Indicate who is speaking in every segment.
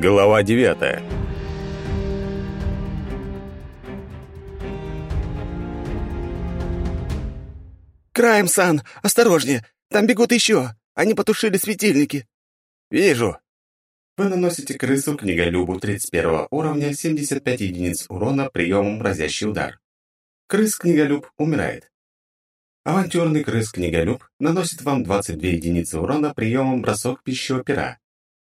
Speaker 1: Глава девятая.
Speaker 2: «Крайм-сан, осторожнее! Там бегут еще! Они потушили светильники!»
Speaker 1: «Вижу!»
Speaker 3: Вы наносите крысу книголюбу 31 уровня 75 единиц урона приемом разящий удар. Крыс-книголюб умирает. Авантюрный крыс-книголюб наносит вам 22 единицы урона приемом бросок пищевого пера.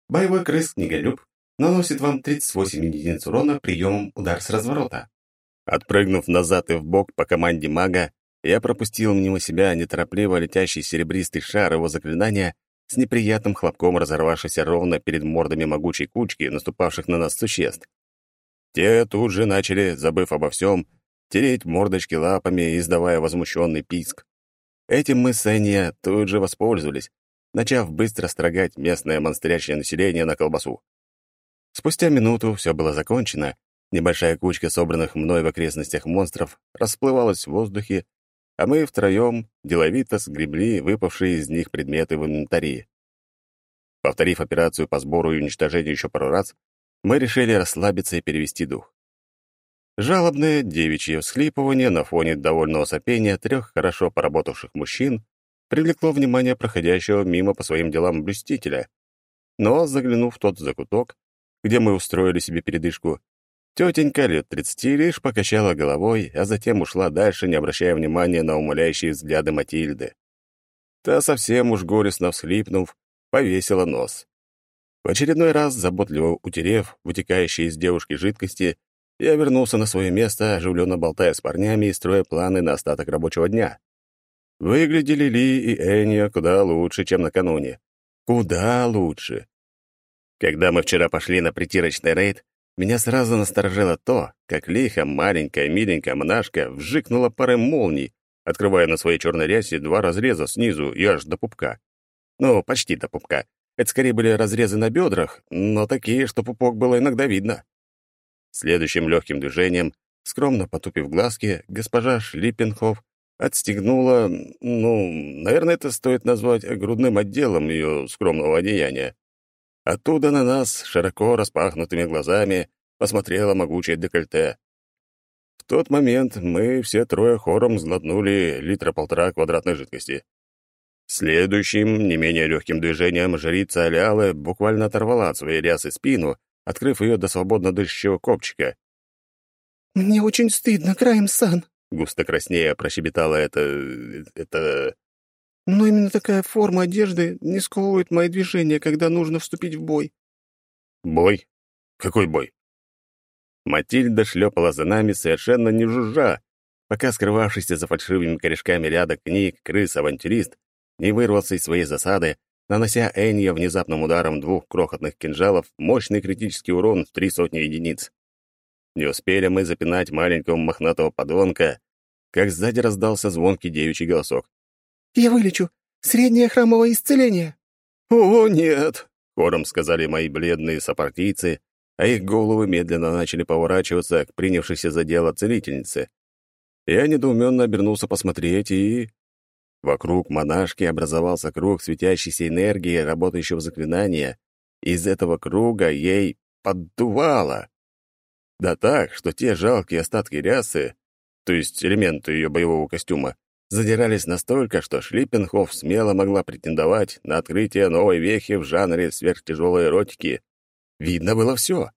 Speaker 3: Боевой крыс-книголюб наносит вам 38 единиц урона приемом удар с разворота.
Speaker 1: Отпрыгнув назад и вбок по команде мага, я пропустил мимо себя неторопливо летящий серебристый шар его заклинания с неприятным хлопком разорвавшийся ровно перед мордами могучей кучки наступавших на нас существ. Те тут же начали, забыв обо всем, тереть мордочки лапами, издавая возмущенный писк. Этим мы с Энья тут же воспользовались, начав быстро строгать местное монстрящее население на колбасу. Спустя минуту все было закончено, небольшая кучка собранных мной в окрестностях монстров расплывалась в воздухе, а мы втроем деловито сгребли выпавшие из них предметы в инвентаре. Повторив операцию по сбору и уничтожению еще пару раз, мы решили расслабиться и перевести дух. Жалобное девичье всхлипывание на фоне довольного сопения трех хорошо поработавших мужчин привлекло внимание проходящего мимо по своим делам блюстителя. Но, заглянув в тот закуток, где мы устроили себе передышку, тетенька лет тридцати лишь покачала головой, а затем ушла дальше, не обращая внимания на умоляющие взгляды Матильды. Та, совсем уж горестно всхлипнув, повесила нос. В очередной раз, заботливо утерев вытекающие из девушки жидкости, я вернулся на свое место, оживленно болтая с парнями и строя планы на остаток рабочего дня. Выглядели Ли и Энья куда лучше, чем накануне. Куда лучше. Когда мы вчера пошли на притирочный рейд, меня сразу насторожило то, как лихо маленькая миленькая монашка вжикнула парой молний, открывая на своей черной рясе два разреза снизу и аж до пупка. Ну, почти до пупка. Это скорее были разрезы на бедрах, но такие, что пупок было иногда видно. Следующим легким движением, скромно потупив глазки, госпожа Шлиппенхоф отстегнула, ну, наверное, это стоит назвать грудным отделом ее скромного одеяния. Оттуда на нас широко распахнутыми глазами посмотрела могучее декольте. В тот момент мы все трое хором сглотнули литра полтора квадратной жидкости. Следующим, не менее легким движением, жрица Алялы буквально оторвала от своей рясы спину, открыв ее до свободно дышащего копчика.
Speaker 2: «Мне очень стыдно, Крайм-сан»,
Speaker 1: Густо краснея прощебетала это... это...
Speaker 2: «Но именно такая форма одежды не сковывает мои движения, когда нужно вступить в бой».
Speaker 1: «Бой? Какой бой?» Матильда шлепала за нами совершенно не жужжа, пока скрывавшийся за фальшивыми корешками ряда книг крыс-авантюрист не вырвался из своей засады, нанося Энья внезапным ударом двух крохотных кинжалов мощный критический урон в три сотни единиц. Не успели мы запинать маленького мохнатого подонка, как сзади раздался звонкий девичий голосок.
Speaker 2: «Я вылечу! Среднее храмовое исцеление!»
Speaker 1: «О, нет!» — хором сказали мои бледные сопартийцы, а их головы медленно начали поворачиваться к принявшейся за дело целительнице. Я недоуменно обернулся посмотреть, и... Вокруг монашки образовался круг светящейся энергии, работающего заклинания. Из этого круга ей поддувало. Да так, что те жалкие остатки рясы, то есть элементы ее боевого костюма, задирались настолько, что Шлиппенхоф смело могла претендовать на открытие новой вехи в жанре сверхтяжелой эротики. Видно было все.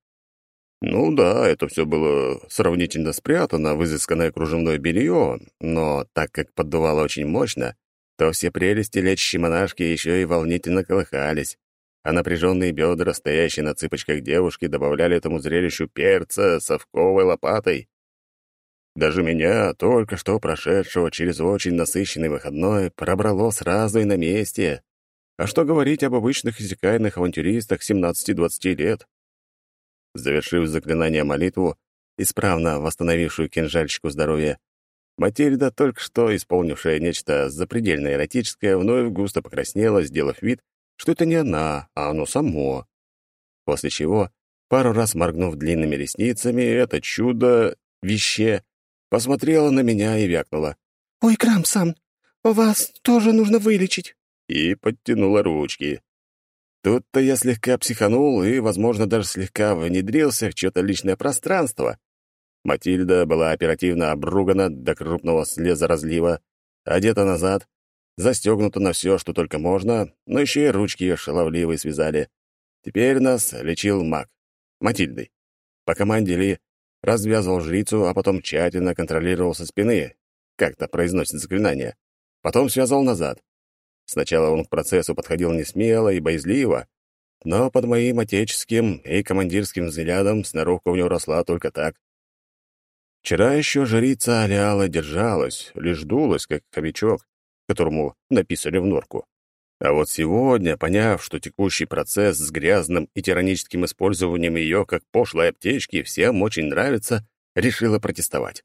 Speaker 1: Ну да, это все было сравнительно спрятано в изысканное кружевное белье, но так как поддувало очень мощно, то все прелести лечащей монашки еще и волнительно колыхались а напряженные бедра, стоящие на цыпочках девушки, добавляли этому зрелищу перца совковой лопатой. Даже меня, только что прошедшего через очень насыщенный выходной, пробрало сразу и на месте. А что говорить об обычных изекайных авантюристах 17-20 лет? Завершив заклинание молитву, исправно восстановившую кинжальчику здоровья, Матильда, только что исполнившая нечто запредельно эротическое, вновь густо покраснела, сделав вид, что это не она, а оно само. После чего, пару раз моргнув длинными ресницами, это чудо, вище, посмотрела на меня и вякнула.
Speaker 2: «Ой, Крамсан, вас тоже нужно вылечить».
Speaker 1: И подтянула ручки. Тут-то я слегка психанул и, возможно, даже слегка внедрился в чьё-то личное пространство. Матильда была оперативно обругана до крупного слеза разлива, одета назад, застегнута на все, что только можно, но еще и ручки ее шаловливые связали. Теперь нас лечил маг. Матильдой. По команде Ли развязывал жрицу, а потом тщательно контролировал со спины, как-то произносит заклинание. Потом связал назад. Сначала он к процессу подходил не смело и боязливо, но под моим отеческим и командирским взглядом сноровка у него росла только так. Вчера еще жрица Алиала держалась, лишь дулась, как хомячок, которому написали в норку. А вот сегодня, поняв, что текущий процесс с грязным и тираническим использованием ее как пошлой аптечки всем очень нравится, решила протестовать.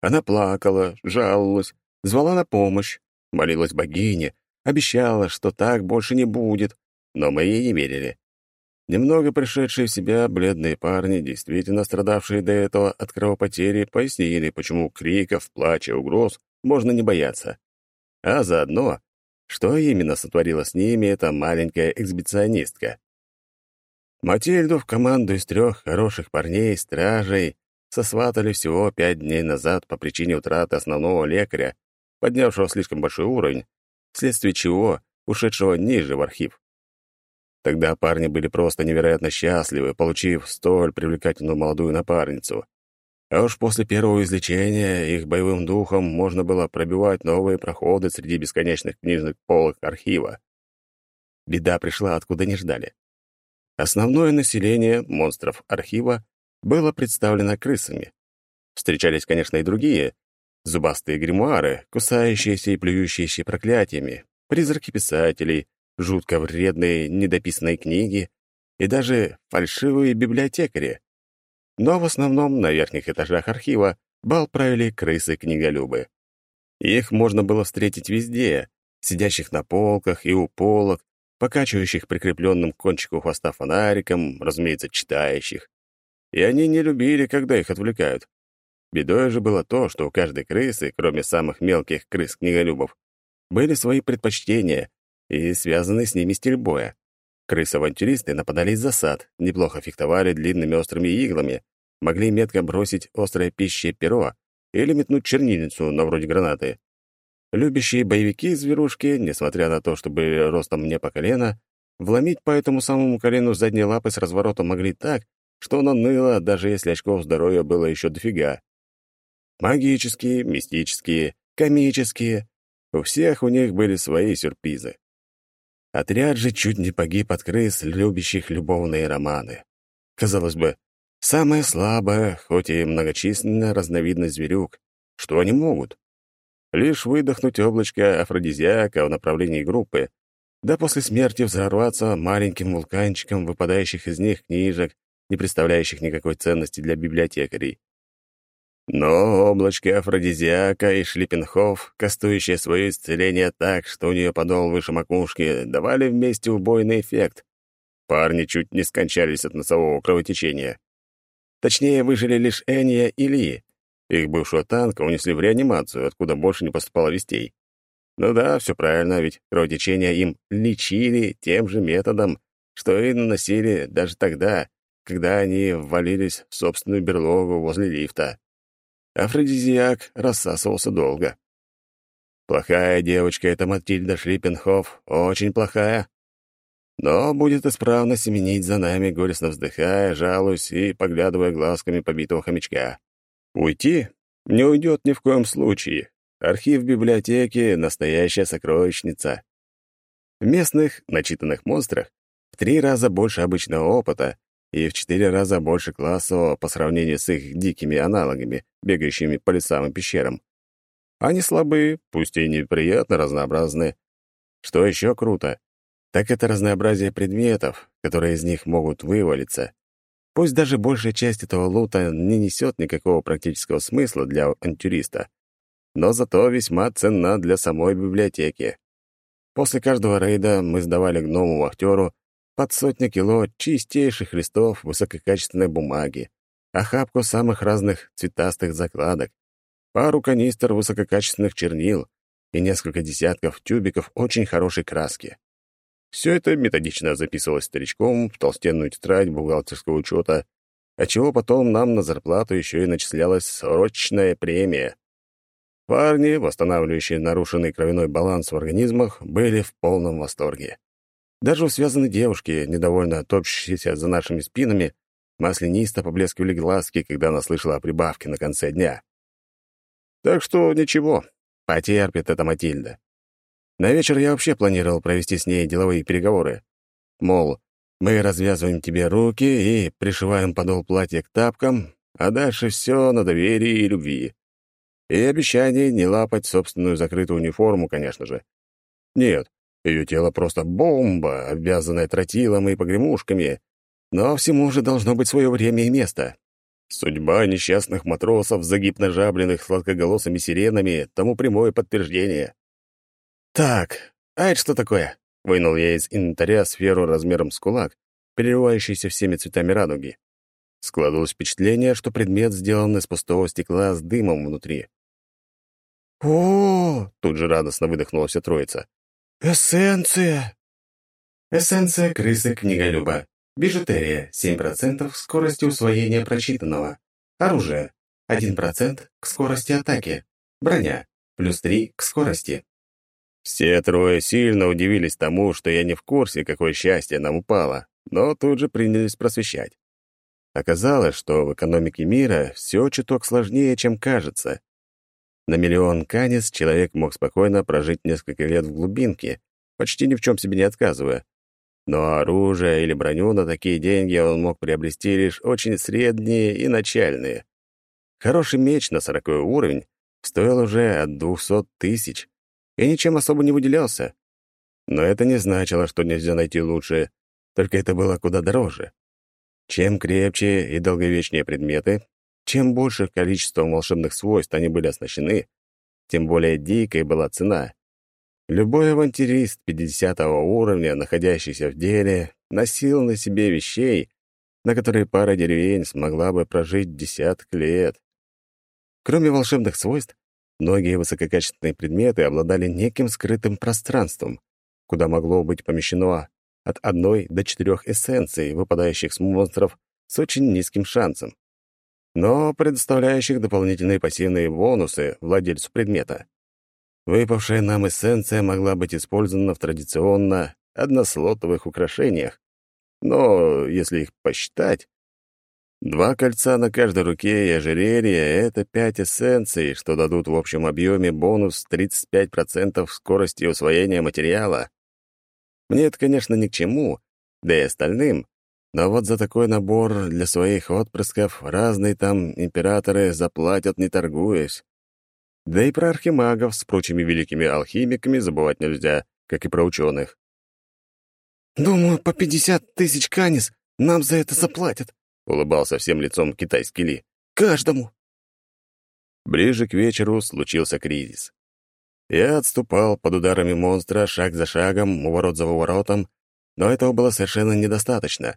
Speaker 1: Она плакала, жаловалась, звала на помощь, молилась богине, обещала, что так больше не будет, но мы ей не верили. Немного пришедшие в себя бледные парни, действительно страдавшие до этого от кровопотери, пояснили, почему криков, плача, угроз можно не бояться. А заодно, что именно сотворила с ними эта маленькая эксбиционистка. Матильду в команду из трех хороших парней, стражей, сосватали всего пять дней назад по причине утраты основного лекаря, поднявшего слишком большой уровень, вследствие чего ушедшего ниже в архив. Тогда парни были просто невероятно счастливы, получив столь привлекательную молодую напарницу. А уж после первого излечения их боевым духом можно было пробивать новые проходы среди бесконечных книжных полок архива. Беда пришла, откуда не ждали. Основное население монстров архива было представлено крысами. Встречались, конечно, и другие. Зубастые гримуары, кусающиеся и плюющиеся проклятиями, призраки писателей, жутко вредные недописанные книги и даже фальшивые библиотекари. Но в основном на верхних этажах архива бал правили крысы-книголюбы. Их можно было встретить везде, сидящих на полках и у полок, покачивающих прикрепленным к кончику хвоста фонариком, разумеется, читающих и они не любили, когда их отвлекают. Бедой же было то, что у каждой крысы, кроме самых мелких крыс-книголюбов, были свои предпочтения и связанные с ними стиль боя. Крысы-авантюристы нападали из засад, неплохо фехтовали длинными острыми иглами, могли метко бросить острое пищее перо или метнуть чернильницу на вроде гранаты. Любящие боевики-зверушки, несмотря на то, что были ростом мне по колено, вломить по этому самому колену задние лапы с разворота могли так, что оно ныло, даже если очков здоровья было еще дофига. Магические, мистические, комические. У всех у них были свои сюрпризы. Отряд же чуть не погиб от крыс, любящих любовные романы. Казалось бы, самая слабая, хоть и многочисленная разновидность зверюк. Что они могут? Лишь выдохнуть облачко афродизиака в направлении группы, да после смерти взорваться маленьким вулканчиком выпадающих из них книжек не представляющих никакой ценности для библиотекарей. Но облачко афродизиака и Шлиппенхоф, кастующее свое исцеление так, что у нее подол выше макушки, давали вместе убойный эффект. Парни чуть не скончались от носового кровотечения. Точнее, выжили лишь Эния и Ли. Их бывшего танка унесли в реанимацию, откуда больше не поступало вестей. Ну да, все правильно, ведь кровотечение им лечили тем же методом, что и наносили даже тогда, когда они ввалились в собственную берлогу возле лифта. Афродизиак рассасывался долго. Плохая девочка эта Матильда Шлиппенхоф, очень плохая. Но будет исправно семенить за нами, горестно вздыхая, жалуясь и поглядывая глазками побитого хомячка. Уйти? Не уйдет ни в коем случае. Архив библиотеки — настоящая сокровищница. В местных, начитанных монстрах в три раза больше обычного опыта, и в четыре раза больше классового по сравнению с их дикими аналогами, бегающими по лесам и пещерам. Они слабые, пусть и неприятно разнообразны. Что еще круто, так это разнообразие предметов, которые из них могут вывалиться. Пусть даже большая часть этого лута не несет никакого практического смысла для антюриста, но зато весьма ценна для самой библиотеки. После каждого рейда мы сдавали гному-вахтеру под сотню кило чистейших листов высококачественной бумаги, охапку самых разных цветастых закладок, пару канистр высококачественных чернил и несколько десятков тюбиков очень хорошей краски. Все это методично записывалось старичком в толстенную тетрадь бухгалтерского учета, отчего потом нам на зарплату еще и начислялась срочная премия. Парни, восстанавливающие нарушенный кровяной баланс в организмах, были в полном восторге. Даже у связанной девушки, недовольно топчущейся за нашими спинами, маслянисто поблескивали глазки, когда она слышала о прибавке на конце дня. Так что ничего, потерпит эта Матильда. На вечер я вообще планировал провести с ней деловые переговоры. Мол, мы развязываем тебе руки и пришиваем подол платья к тапкам, а дальше все на доверии и любви. И обещание не лапать собственную закрытую униформу, конечно же. Нет, ее тело просто бомба, обвязанная тротилом и погремушками, но всему же должно быть свое время и место. Судьба несчастных матросов, загипножабленных сладкоголосыми сиренами, тому прямое подтверждение. «Так, а это что такое?» — вынул я из инвентаря сферу размером с кулак, переливающийся всеми цветами радуги. Складывалось впечатление, что предмет сделан из пустого стекла с дымом внутри.
Speaker 2: «О!»
Speaker 1: — тут же радостно выдохнула вся троица.
Speaker 2: «Эссенция!»
Speaker 3: Эссенция крысы-книголюба. Бижутерия 7% скорости усвоения прочитанного. Оружие 1% к скорости атаки. Броня плюс 3 к скорости.
Speaker 1: Все трое сильно удивились тому, что я не в курсе, какое счастье нам упало, но тут же принялись просвещать. Оказалось, что в экономике мира все чуток сложнее, чем кажется. На миллион канис человек мог спокойно прожить несколько лет в глубинке, почти ни в чем себе не отказывая, но оружие или броню на такие деньги он мог приобрести лишь очень средние и начальные. Хороший меч на сороковой уровень стоил уже от двухсот тысяч и ничем особо не выделялся. Но это не значило, что нельзя найти лучше, только это было куда дороже. Чем крепче и долговечнее предметы, чем больше количеством волшебных свойств они были оснащены, тем более дикой была цена. Любой авантюрист 50 уровня, находящийся в деле, носил на себе вещей, на которые пара деревень смогла бы прожить десяток лет. Кроме волшебных свойств, многие высококачественные предметы обладали неким скрытым пространством, куда могло быть помещено от одной до четырех эссенций, выпадающих с монстров с очень низким шансом, но предоставляющих дополнительные пассивные бонусы владельцу предмета. Выпавшая нам эссенция могла быть использована в традиционно однослотовых украшениях. Но если их посчитать, два кольца на каждой руке и ожерелье — это пять эссенций, что дадут в общем объеме бонус 35% скорости усвоения материала. Мне это, конечно, ни к чему, да и остальным, но вот за такой набор для своих отпрысков разные там императоры заплатят, не торгуясь. Да и про архимагов с прочими великими алхимиками забывать нельзя, как и про ученых.
Speaker 2: «Думаю, по пятьдесят тысяч канис нам за это заплатят», —
Speaker 1: улыбался всем лицом китайский Ли.
Speaker 2: «Каждому».
Speaker 1: Ближе к вечеру случился кризис. Я отступал под ударами монстра шаг за шагом, уворот за уворотом, но этого было совершенно недостаточно.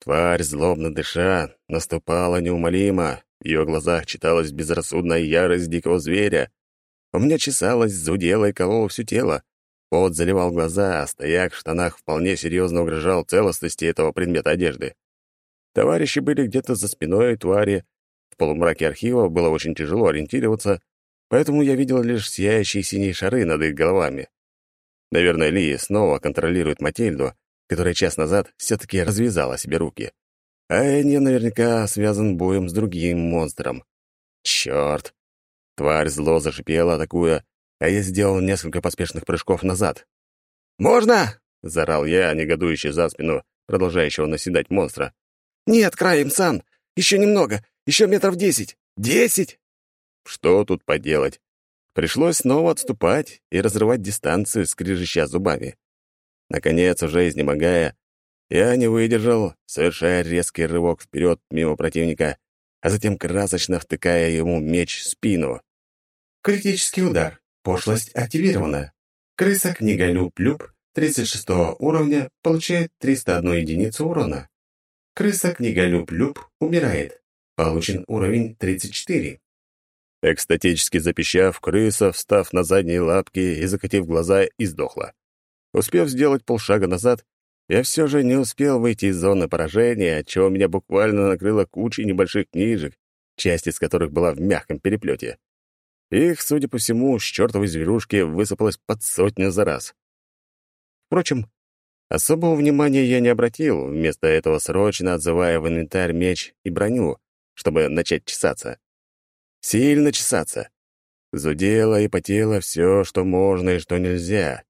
Speaker 1: Тварь, злобно дыша, наступала неумолимо, в ее глазах читалась безрассудная ярость дикого зверя. У меня чесалось, зудело и кололо все тело. Пот заливал глаза, а стояк в штанах вполне серьезно угрожал целостности этого предмета одежды. Товарищи были где-то за спиной твари. В полумраке архива было очень тяжело ориентироваться, поэтому я видел лишь сияющие синие шары над их головами. Наверное, Ли снова контролирует Матильду, которая час назад все-таки развязала себе руки. А Энни наверняка связан боем с другим монстром. Черт! Тварь зло зашипела, атакуя, а я сделал несколько поспешных прыжков назад.
Speaker 2: «Можно?»
Speaker 1: — заорал я, негодующий за спину, продолжающего наседать монстра.
Speaker 2: «Нет, краем, Сан! Еще немного! Еще метров десять! Десять!»
Speaker 1: Что тут поделать? Пришлось снова отступать и разрывать дистанцию, скрежеща зубами. Наконец, уже изнемогая, я не выдержал, совершая резкий рывок вперед мимо противника, а затем красочно втыкая ему меч в спину.
Speaker 3: Критический удар. Пошлость активирована. Крыса книголюб Люб 36 уровня получает 301 единицу урона. Крыса книголюб Люб умирает. Получен уровень 34.
Speaker 1: Экстатически запищав, крыса, встав на задние лапки и закатив глаза, издохла. Успев сделать полшага назад, я все же не успел выйти из зоны поражения, отчего меня буквально накрыло кучей небольших книжек, часть из которых была в мягком переплете. Их, судя по всему, с чертовой зверушки высыпалось под сотню за раз. Впрочем, особого внимания я не обратил, вместо этого срочно отзывая в инвентарь меч и броню, чтобы начать чесаться. Сильно чесаться. Зудело и потело все, что можно и что нельзя.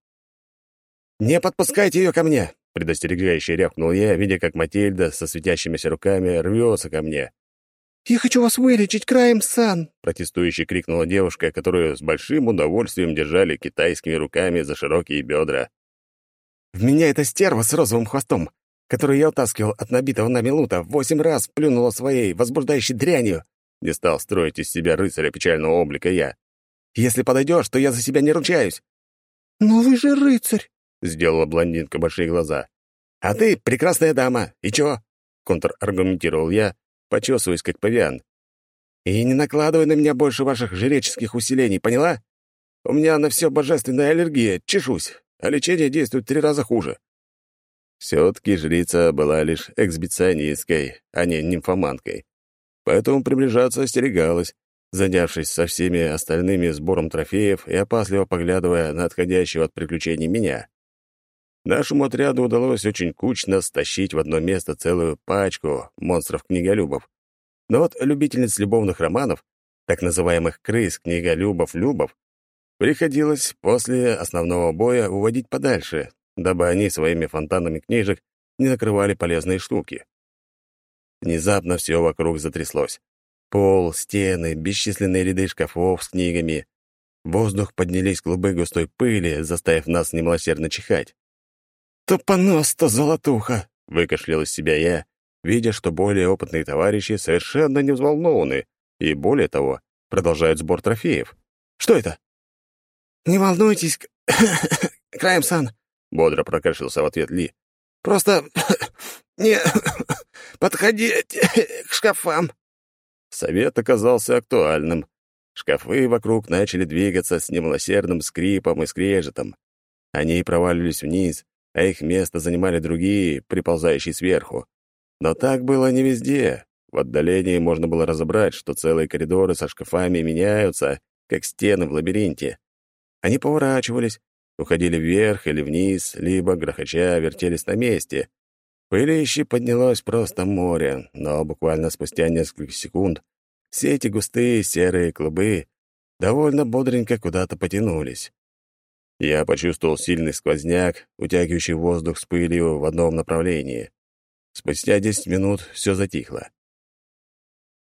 Speaker 1: «Не подпускайте ее ко мне!» — предостерегающе рявкнул я, видя, как Матильда со светящимися руками рвется ко мне.
Speaker 2: «Я хочу вас вылечить, краем сан!»
Speaker 1: — протестующе крикнула девушка, которую с большим удовольствием держали китайскими руками за широкие бедра. «В меня эта стерва с розовым хвостом, которую я утаскивал от набитого нами лута, восемь раз плюнула своей возбуждающей дрянью!» Не стал строить из себя рыцаря печального облика я. «Если подойдешь, то я за себя не ручаюсь!»
Speaker 2: «Но вы же рыцарь!»
Speaker 1: — сделала блондинка большие глаза. «А ты прекрасная дама, и чё?» — контраргументировал я, почесываясь как павиан. «И не накладывай на меня больше ваших жреческих усилений, поняла? У меня на все божественная аллергия, чешусь, а лечение действует три раза хуже». Все-таки жрица была лишь эксбиционисткой, а не нимфоманкой. Поэтому приближаться остерегалась, занявшись со всеми остальными сбором трофеев и опасливо поглядывая на отходящего от приключений меня. Нашему отряду удалось очень кучно стащить в одно место целую пачку монстров-книголюбов. Но вот любительниц любовных романов, так называемых крыс-книголюбов-любов, приходилось после основного боя уводить подальше, дабы они своими фонтанами книжек не накрывали полезные штуки. Внезапно все вокруг затряслось. Пол, стены, бесчисленные ряды шкафов с книгами. В воздух поднялись клубы густой пыли, заставив нас немилосердно чихать.
Speaker 2: «Тупонос-то золотуха!»
Speaker 1: — выкашлял из себя я, видя, что более опытные товарищи совершенно не взволнованы и, более того, продолжают сбор трофеев. «Что это?»
Speaker 2: «Не волнуйтесь, Краем-сан», —
Speaker 1: бодро прокашлялся в ответ Ли.
Speaker 2: «Просто не подходите к шкафам».
Speaker 1: Совет оказался актуальным. Шкафы вокруг начали двигаться с немилосердным скрипом и скрежетом. Они проваливались вниз, а их место занимали другие, приползающие сверху. Но так было не везде. В отдалении можно было разобрать, что целые коридоры со шкафами меняются, как стены в лабиринте. Они поворачивались, уходили вверх или вниз, либо, грохоча, вертелись на месте. Пылищи поднялось просто море, но буквально спустя несколько секунд все эти густые серые клубы довольно бодренько куда-то потянулись. Я почувствовал сильный сквозняк, утягивающий воздух с пылью в одном направлении. Спустя десять минут все затихло.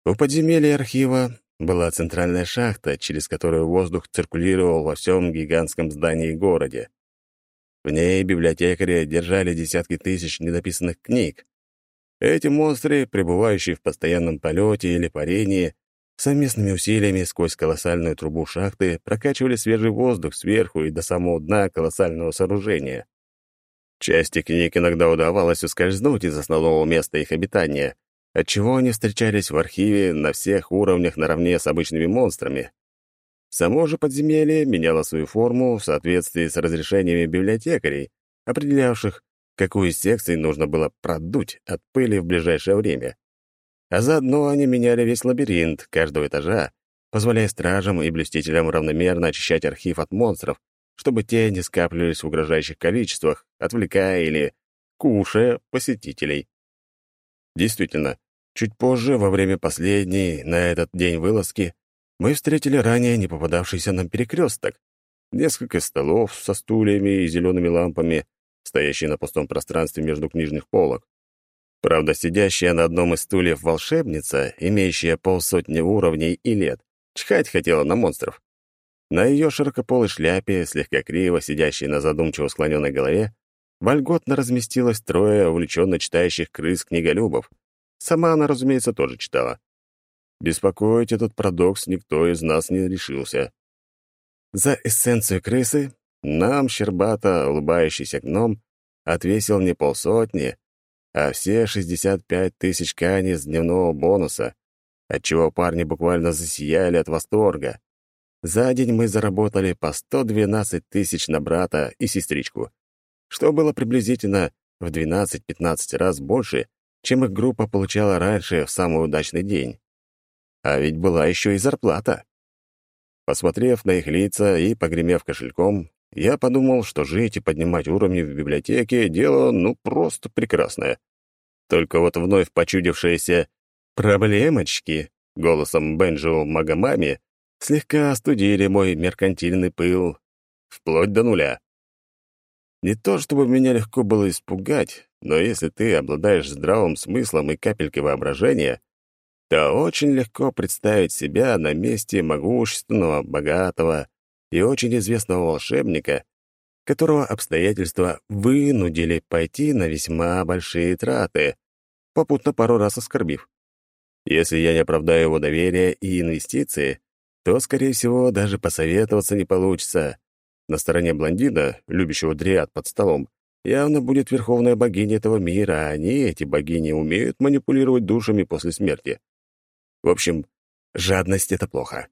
Speaker 1: У подземелья архива была центральная шахта, через которую воздух циркулировал во всем гигантском здании городе. В ней библиотекари держали десятки тысяч недописанных книг. Эти монстры, пребывающие в постоянном полете или парении, Совместными усилиями сквозь колоссальную трубу шахты прокачивали свежий воздух сверху и до самого дна колоссального сооружения. Части книг иногда удавалось ускользнуть из основного места их обитания, отчего они встречались в архиве на всех уровнях наравне с обычными монстрами. Само же подземелье меняло свою форму в соответствии с разрешениями библиотекарей, определявших, какую из секций нужно было продуть от пыли в ближайшее время. А заодно они меняли весь лабиринт каждого этажа, позволяя стражам и блюстителям равномерно очищать архив от монстров, чтобы те не скапливались в угрожающих количествах, отвлекая или кушая посетителей. Действительно, чуть позже, во время последней на этот день вылазки, мы встретили ранее не попадавшийся нам перекресток. Несколько столов со стульями и зелеными лампами, стоящие на пустом пространстве между книжных полок. Правда, сидящая на одном из стульев волшебница, имеющая полсотни уровней и лет, чхать хотела на монстров. На ее широкополой шляпе, слегка криво сидящей на задумчиво склоненной голове, вольготно разместилось трое увлеченно читающих крыс-книголюбов. Сама она, разумеется, тоже читала. Беспокоить этот парадокс никто из нас не решился. За эссенцию крысы нам, щербато улыбающийся гном, отвесил не полсотни, а все 65 тысяч кани с дневного бонуса, отчего парни буквально засияли от восторга. За день мы заработали по 112 тысяч на брата и сестричку. что было приблизительно в 12-15 раз больше, чем их группа получала раньше в самый удачный день. А ведь была еще и зарплата. Посмотрев на их лица и погремев кошельком, я подумал, что жить и поднимать уровни в библиотеке — дело, ну, просто прекрасное. Только вот вновь почудившиеся «проблемочки» голосом Бенджо Магомами слегка остудили мой меркантильный пыл вплоть до нуля. Не то чтобы меня легко было испугать, но если ты обладаешь здравым смыслом и капелькой воображения, то очень легко представить себя на месте могущественного, богатого и очень известного волшебника, которого обстоятельства вынудили пойти на весьма большие траты, попутно пару раз оскорбив. Если я не оправдаю его доверие и инвестиции, то, скорее всего, даже посоветоваться не получится. На стороне блондина, любящего дриад под столом, явно будет верховная богиня этого мира, а они, эти богини, умеют манипулировать душами после смерти. В общем, жадность — это плохо.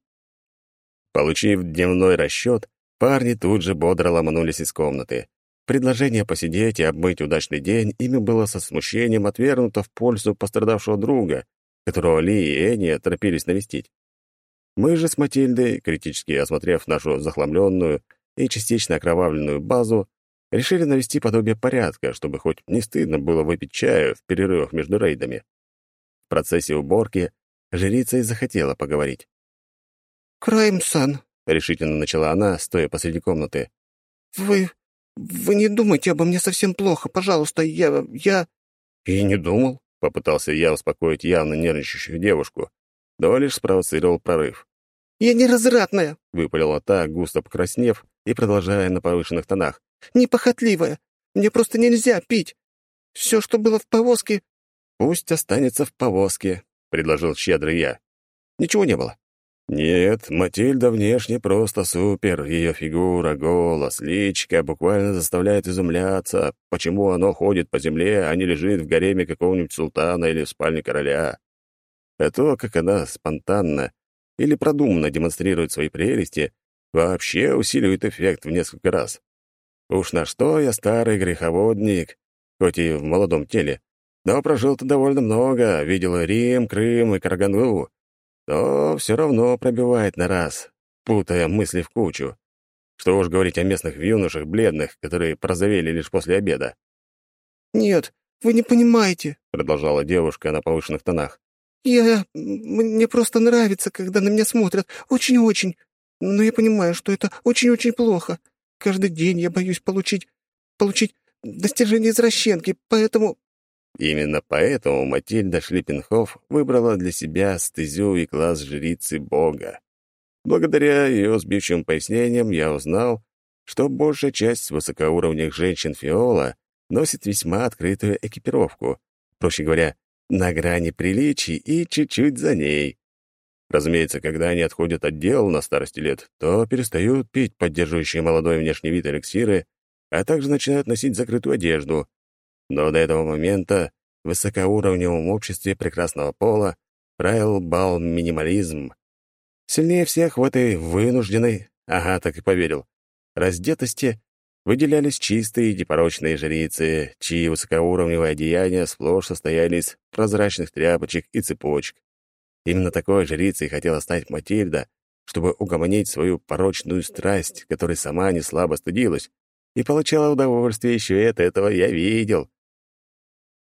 Speaker 1: Получив дневной расчет, парни тут же бодро ломанулись из комнаты. Предложение посидеть и обмыть удачный день ими было со смущением отвергнуто в пользу пострадавшего друга, которого Ли и Энни торопились навестить. Мы же с Матильдой, критически осмотрев нашу захламленную и частично окровавленную базу, решили навести подобие порядка, чтобы хоть не стыдно было выпить чаю в перерывах между рейдами. В процессе уборки жрица и захотела поговорить.
Speaker 2: «Краймсан», — решительно начала она, стоя посреди комнаты, — «вы... вы не думайте обо мне совсем плохо, пожалуйста, я... я...»
Speaker 1: «И не думал», — попытался я успокоить явно нервничающую девушку, но лишь спровоцировал прорыв.
Speaker 2: «Я не развратная», —
Speaker 1: выпалила та, густо покраснев и продолжая на повышенных тонах.
Speaker 2: «Непохотливая. Мне просто нельзя пить. Все, что было в повозке...»
Speaker 1: «Пусть останется в повозке», — предложил щедрый я. «Ничего не было». Нет, Матильда внешне просто супер. Ее фигура, голос, личка буквально заставляет изумляться, почему оно ходит по земле, а не лежит в гареме какого-нибудь султана или в спальне короля. А то, как она спонтанно или продуманно демонстрирует свои прелести, вообще усиливает эффект в несколько раз. Уж на что я старый греховодник, хоть и в молодом теле, но прожил-то довольно много, видел Рим, Крым и Караганду, то все равно пробивает на раз, путая мысли в кучу. Что уж говорить о местных юношах бледных, которые прозовели лишь после обеда.
Speaker 2: «Нет, вы не понимаете», —
Speaker 1: продолжала девушка на повышенных тонах.
Speaker 2: «Я... мне просто нравится, когда на меня смотрят. Очень-очень. Но я понимаю, что это очень-очень плохо. Каждый день я боюсь получить... получить достижение извращенки, поэтому...»
Speaker 1: Именно поэтому Матильда Шлиппенхоф выбрала для себя стезю и класс жрицы Бога. Благодаря ее сбивчивым пояснениям я узнал, что большая часть высокоуровневых женщин Фиола носит весьма открытую экипировку, проще говоря, на грани приличий и чуть-чуть за ней. Разумеется, когда они отходят от дел на старости лет, то перестают пить поддерживающие молодой внешний вид эликсиры, а также начинают носить закрытую одежду. Но до этого момента в высокоуровневом обществе прекрасного пола правил бал минимализм. Сильнее всех в этой вынужденной, ага, так и поверил, раздетости выделялись чистые и непорочные жрицы, чьи высокоуровневые одеяния сплошь состояли из прозрачных тряпочек и цепочек. Именно такой жрицей хотела стать Матильда, чтобы угомонить свою порочную страсть, которой сама не слабо стыдилась, и получала удовольствие еще и от этого я видел.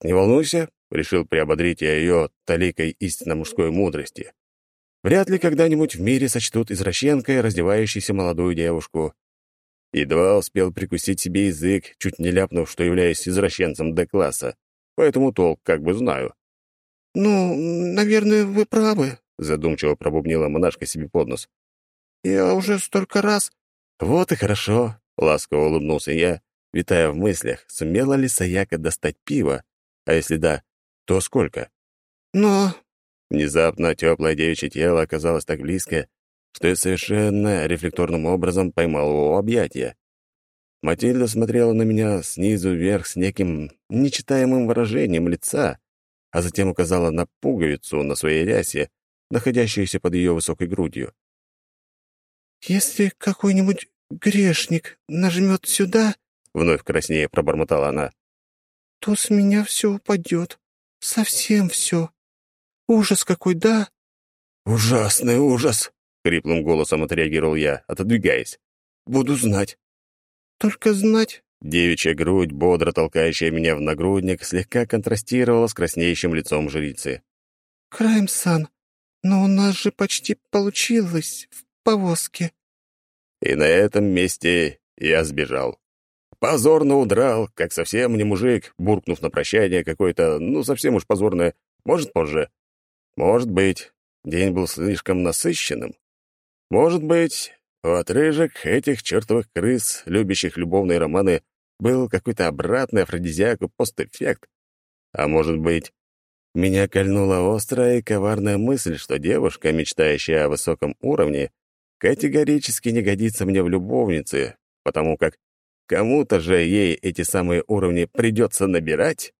Speaker 1: «Не волнуйся», — решил приободрить я ее таликой истинно мужской мудрости. «Вряд ли когда-нибудь в мире сочтут извращенкой раздевающейся молодую девушку. Едва успел прикусить себе язык, чуть не ляпнув, что являюсь извращенцем Д-класса. Поэтому толк как бы знаю.
Speaker 2: «Ну, наверное, вы правы», —
Speaker 1: задумчиво пробубнила монашка себе под нос.
Speaker 2: «Я уже столько раз...»
Speaker 1: «Вот и хорошо», — ласково улыбнулся я, витая в мыслях, сумела ли Саяка достать пиво, а если да, то сколько?
Speaker 2: «Но...»
Speaker 1: Внезапно теплое девичье тело оказалось так близко, что я совершенно рефлекторным образом поймал его объятия. Матильда смотрела на меня снизу вверх с неким нечитаемым выражением лица, а затем указала на пуговицу на своей рясе, находящуюся под ее высокой грудью.
Speaker 2: «Если какой-нибудь грешник нажмет сюда...»
Speaker 1: вновь краснее пробормотала она.
Speaker 2: То с меня все упадет. Совсем все. Ужас какой, да?
Speaker 1: Ужасный ужас, хриплым голосом отреагировал я, отодвигаясь. Буду знать.
Speaker 2: Только знать.
Speaker 1: Девичья грудь, бодро толкающая меня в нагрудник, слегка контрастировала с краснеющим лицом жрицы.
Speaker 2: Крайм-сан, но у нас же почти получилось в повозке.
Speaker 1: И на этом месте я сбежал. Позорно удрал, как совсем не мужик, буркнув на прощание какое-то, ну, совсем уж позорное. Может, позже. Может быть, день был слишком насыщенным. Может быть, у отрыжек этих чертовых крыс, любящих любовные романы, был какой-то обратный афродизиак и постэффект. А может быть, меня кольнула острая и коварная мысль, что девушка, мечтающая о высоком уровне, категорически не годится мне в любовнице, потому как кому-то же ей эти самые уровни придется набирать.